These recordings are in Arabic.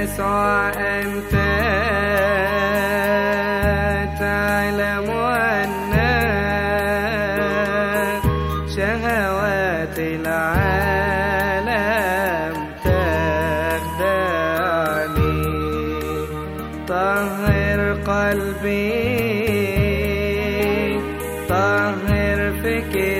يسوع أنت تعلم أن شهوات العالم تخدعني طهر قلبي طهر فكري.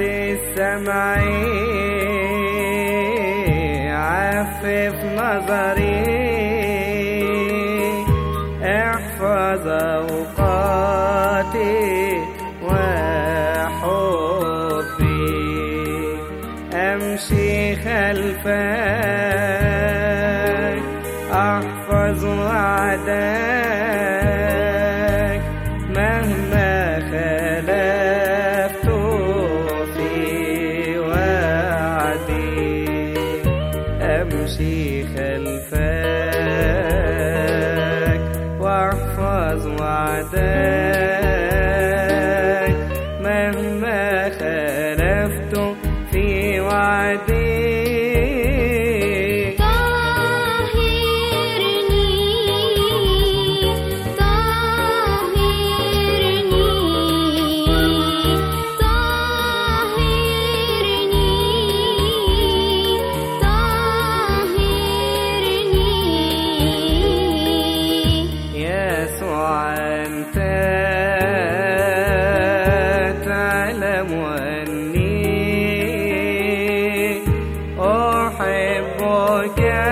قدس سمعي عفف نظري. احفظ أوقاتي وحبي. أمشي خلفك وعدك. مهما خلفت في وعدي again.